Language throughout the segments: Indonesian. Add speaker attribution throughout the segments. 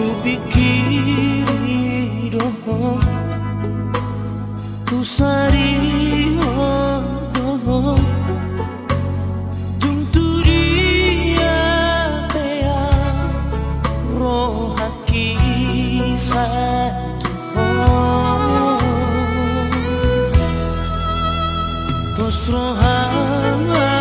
Speaker 1: Ku pikir doho Ku sari doho Tungtu dia Roh Rohaki satu Tos rohamasi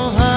Speaker 1: know how